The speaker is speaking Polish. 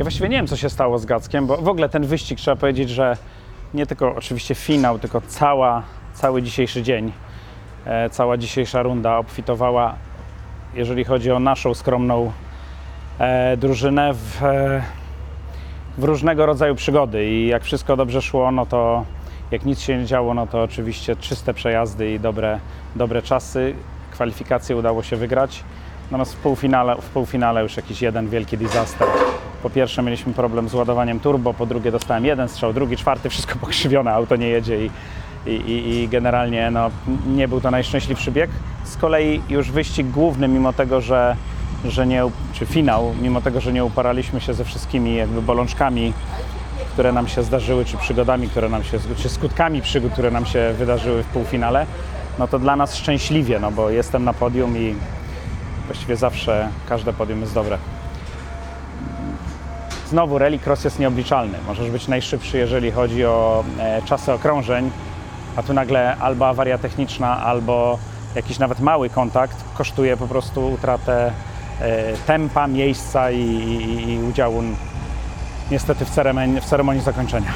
Ja właściwie nie wiem, co się stało z Gackiem, bo w ogóle ten wyścig trzeba powiedzieć, że nie tylko oczywiście finał, tylko cała, cały dzisiejszy dzień, e, cała dzisiejsza runda obfitowała, jeżeli chodzi o naszą skromną e, drużynę, w, e, w różnego rodzaju przygody. I jak wszystko dobrze szło, no to jak nic się nie działo, no to oczywiście czyste przejazdy i dobre, dobre czasy. Kwalifikacje udało się wygrać. Natomiast w półfinale, w półfinale już jakiś jeden wielki disaster. Po pierwsze mieliśmy problem z ładowaniem turbo, po drugie dostałem jeden strzał, drugi, czwarty, wszystko pokrzywione, auto nie jedzie i, i, i, generalnie no, nie był to najszczęśliwszy bieg. Z kolei już wyścig główny, mimo tego, że, że nie, czy finał, mimo tego, że nie uparaliśmy się ze wszystkimi jakby bolączkami, które nam się zdarzyły, czy przygodami, które nam się, czy skutkami przygód, które nam się wydarzyły w półfinale, no to dla nas szczęśliwie, no bo jestem na podium i właściwie zawsze każde podium jest dobre. Znowu rallycross jest nieobliczalny. Możesz być najszybszy, jeżeli chodzi o e, czasy okrążeń, a tu nagle albo awaria techniczna, albo jakiś nawet mały kontakt kosztuje po prostu utratę e, tempa, miejsca i, i, i udziału niestety w ceremonii, w ceremonii zakończenia.